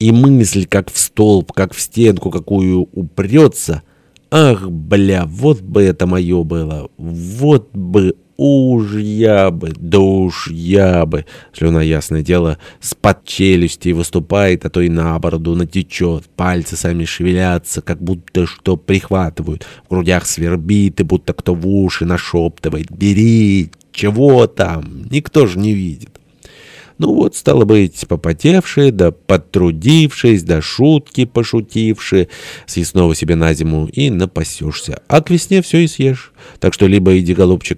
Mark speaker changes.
Speaker 1: И мысль, как в столб, как в стенку какую упрется. Ах, бля, вот бы это мое было, вот бы уж я бы, да уж я бы. Слюна, ясное дело, с-под челюсти выступает, а то и на бороду натечет. Пальцы сами шевелятся, как будто что прихватывают. В грудях свербит, и будто кто в уши нашептывает. «Бери! Чего там? Никто же не видит». Ну вот, стало быть, попотевшие, да потрудившись, да шутки пошутившие, снова себе на зиму и напасешься. А к весне все и съешь. Так что либо иди, голубчик,